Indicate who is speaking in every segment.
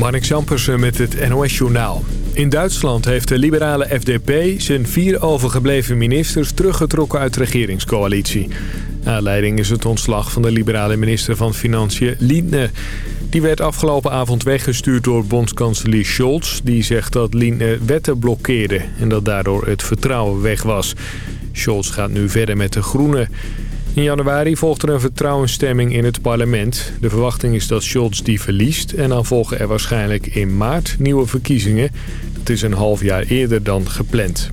Speaker 1: Marnik Zampersen met het NOS-journaal. In Duitsland heeft de liberale FDP zijn vier overgebleven ministers teruggetrokken uit de regeringscoalitie. Aanleiding is het ontslag van de liberale minister van Financiën Lindner. Die werd afgelopen avond weggestuurd door bondskanselier Scholz. Die zegt dat Lindner wetten blokkeerde en dat daardoor het vertrouwen weg was. Scholz gaat nu verder met de Groenen. In januari volgt er een vertrouwensstemming in het parlement. De verwachting is dat Scholz die verliest en dan volgen er waarschijnlijk in maart nieuwe verkiezingen. Dat is een half jaar eerder dan gepland.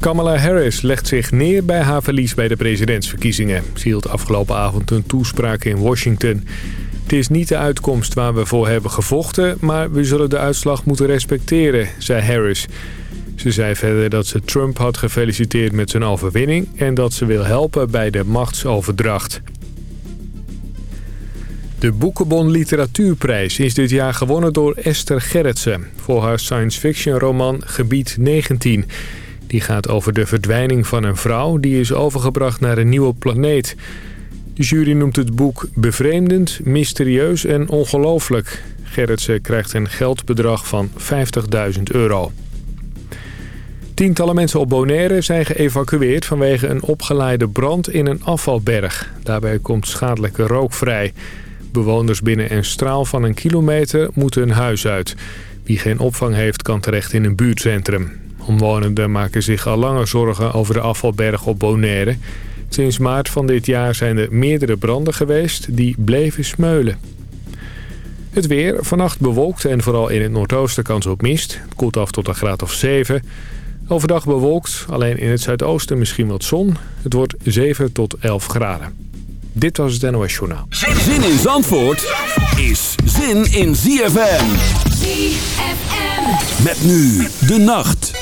Speaker 1: Kamala Harris legt zich neer bij haar verlies bij de presidentsverkiezingen. Ze hield afgelopen avond een toespraak in Washington. Het is niet de uitkomst waar we voor hebben gevochten... maar we zullen de uitslag moeten respecteren, zei Harris... Ze zei verder dat ze Trump had gefeliciteerd met zijn overwinning... en dat ze wil helpen bij de machtsoverdracht. De Boekenbon Literatuurprijs is dit jaar gewonnen door Esther Gerritsen... voor haar science fiction roman Gebied 19. Die gaat over de verdwijning van een vrouw... die is overgebracht naar een nieuwe planeet. De jury noemt het boek bevreemdend, mysterieus en ongelooflijk. Gerritsen krijgt een geldbedrag van 50.000 euro. Tientallen mensen op Bonaire zijn geëvacueerd vanwege een opgeleide brand in een afvalberg. Daarbij komt schadelijke rook vrij. Bewoners binnen een straal van een kilometer moeten hun huis uit. Wie geen opvang heeft kan terecht in een buurtcentrum. Omwonenden maken zich al langer zorgen over de afvalberg op Bonaire. Sinds maart van dit jaar zijn er meerdere branden geweest die bleven smeulen. Het weer, vannacht bewolkt en vooral in het noordoosten kans op mist. Het koelt af tot een graad of 7. Overdag bewolkt, alleen in het zuidoosten misschien wat zon. Het wordt 7 tot 11 graden. Dit was het NOS Journaal.
Speaker 2: Zin in Zandvoort is zin in ZFM.
Speaker 3: ZFM.
Speaker 2: Met nu de nacht.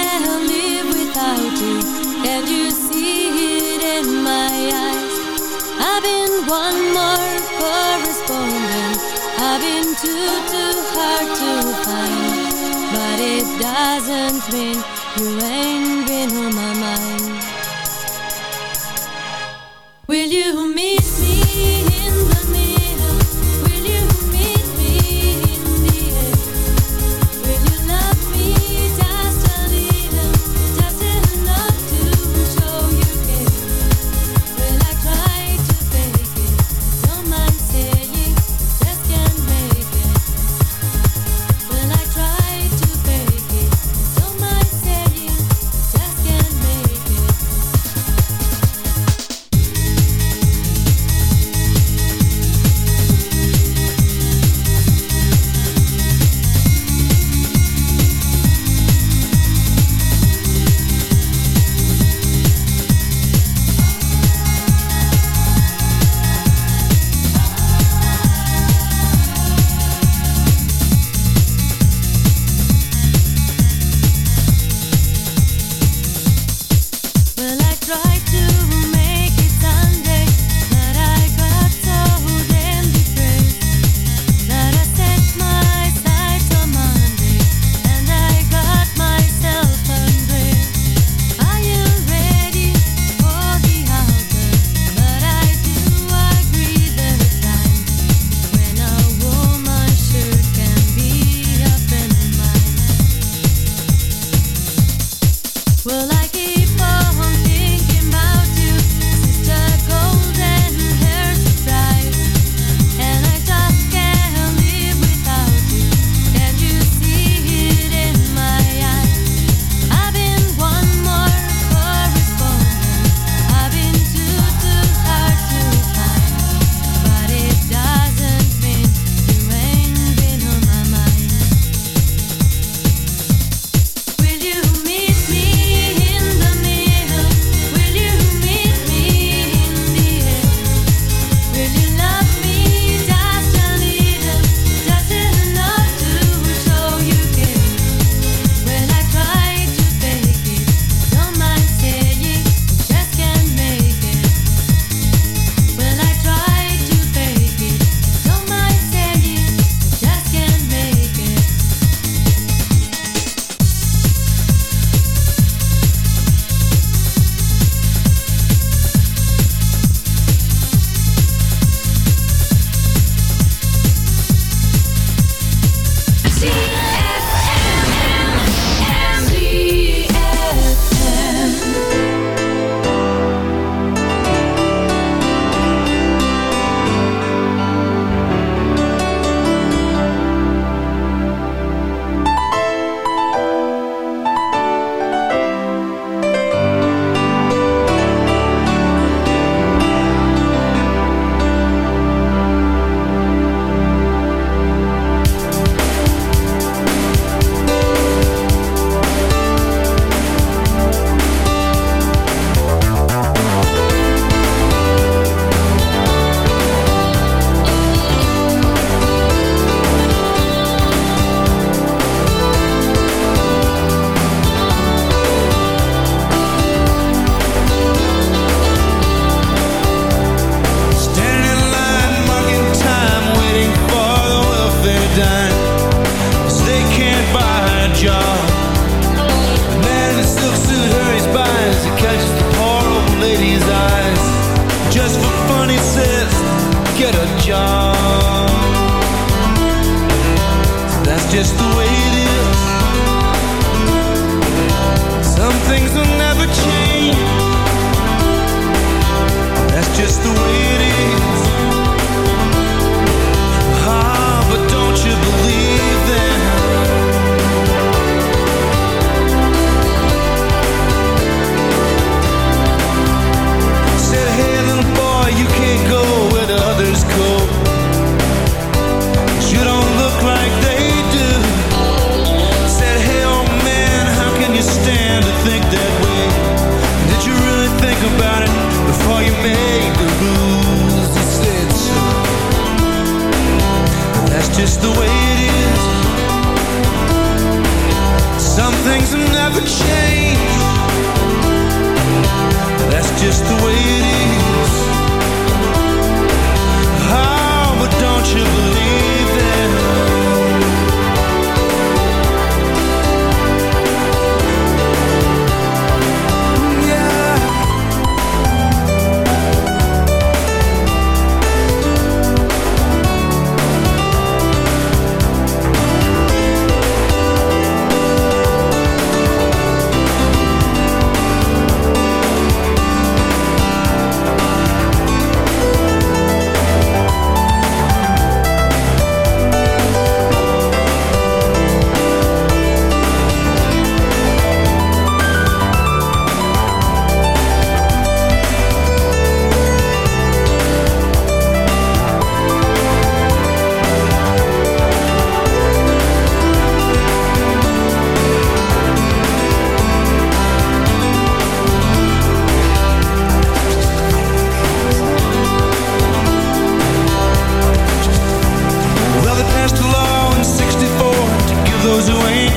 Speaker 4: too, too hard to find. But it doesn't mean you ain't been on my mind. Will you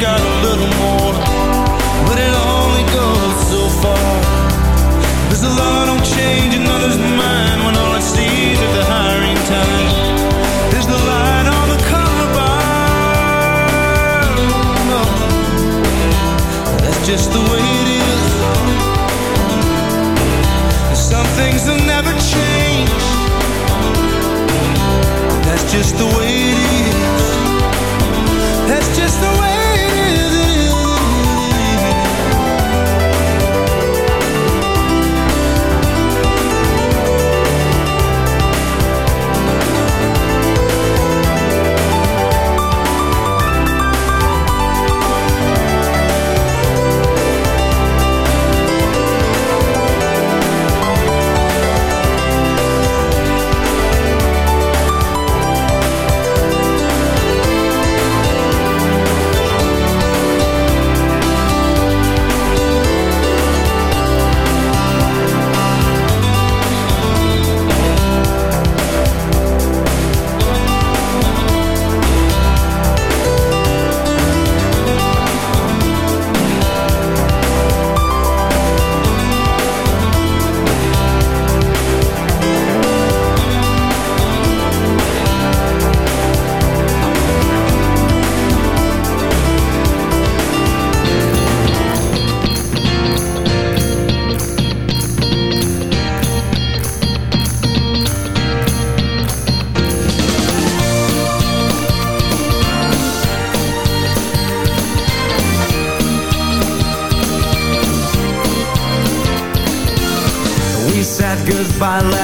Speaker 5: those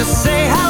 Speaker 5: Just say hello.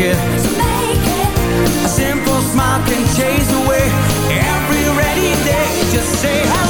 Speaker 5: Make it. A simple smile can chase away every rainy day. Just say hello.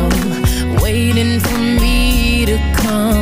Speaker 3: waiting for me to come.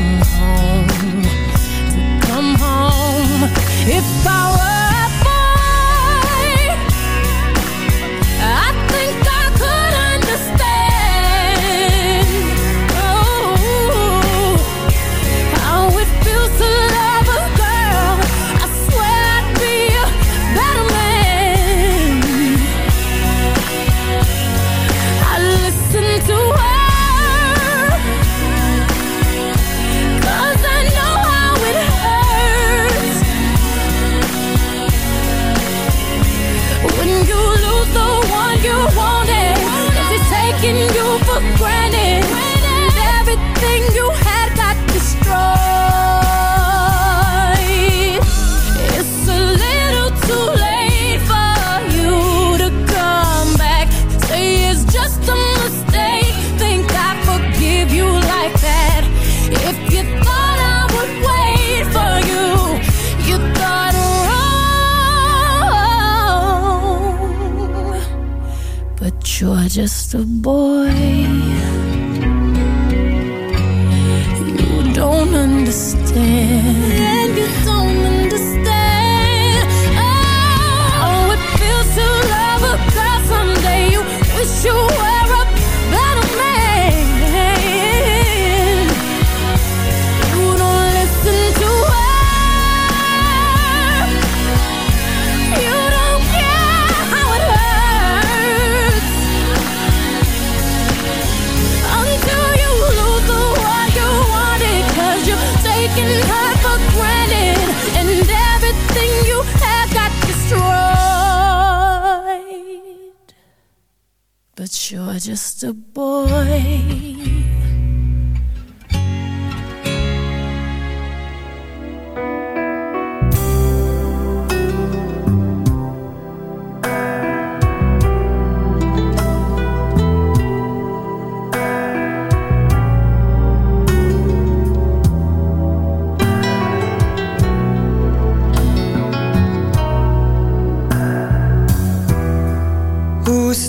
Speaker 3: You're just a boy.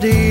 Speaker 6: Body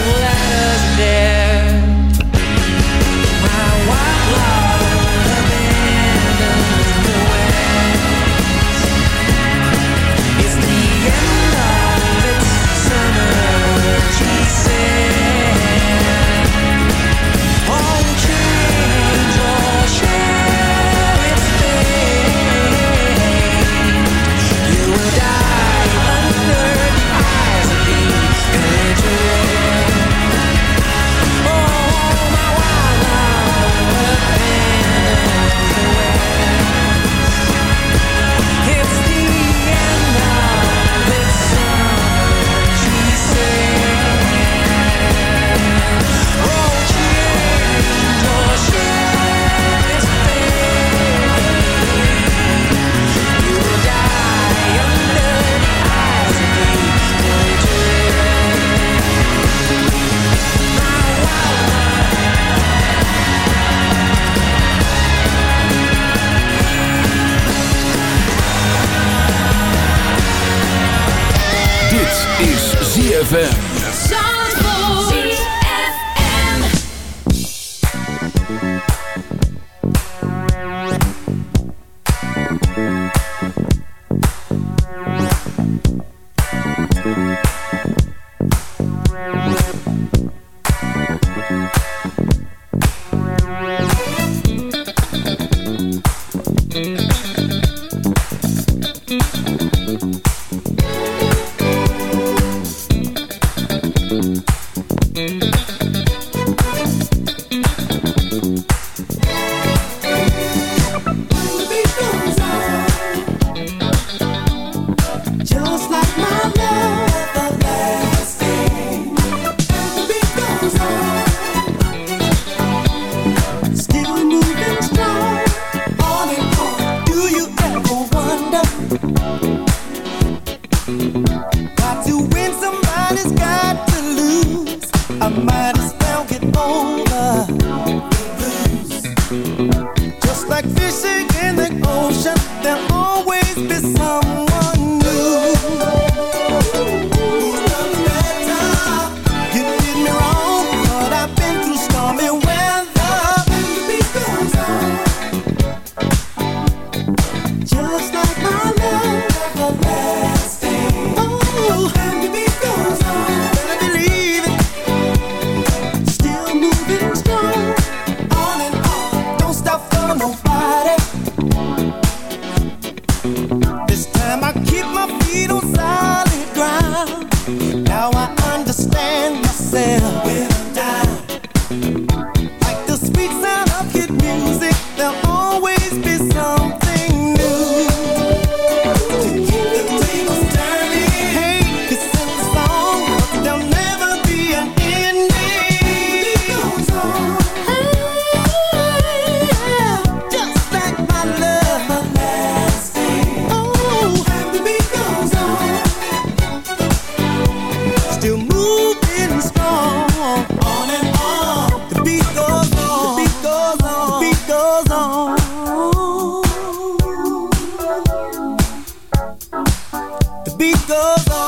Speaker 6: last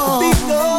Speaker 6: goes on.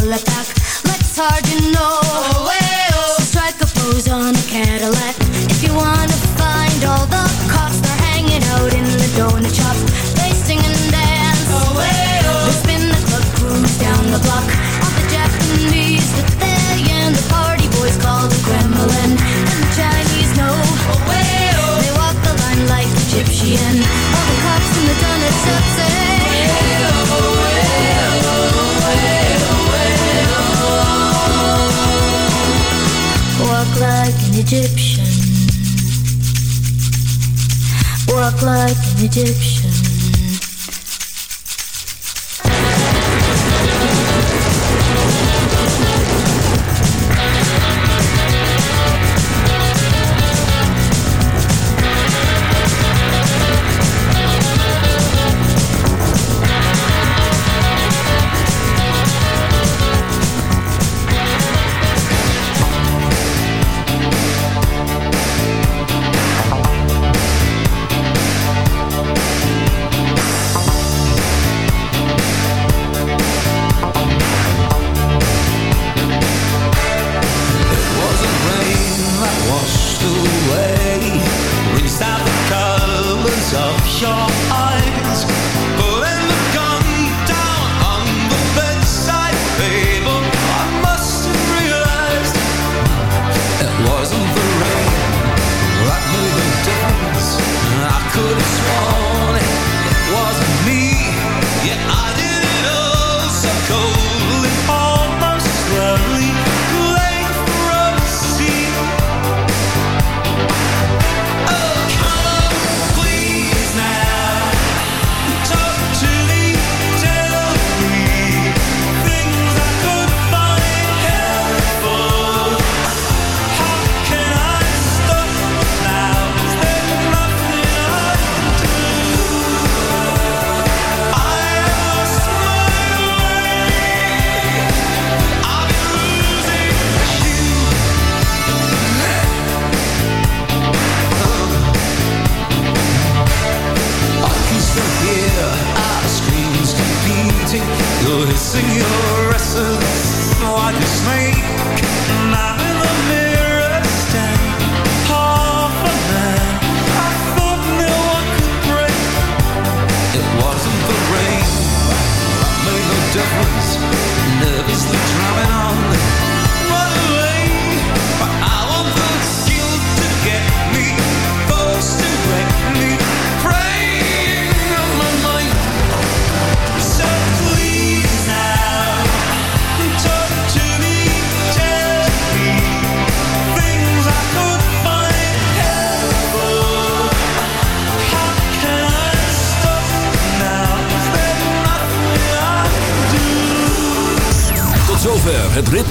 Speaker 7: Then Egyptian.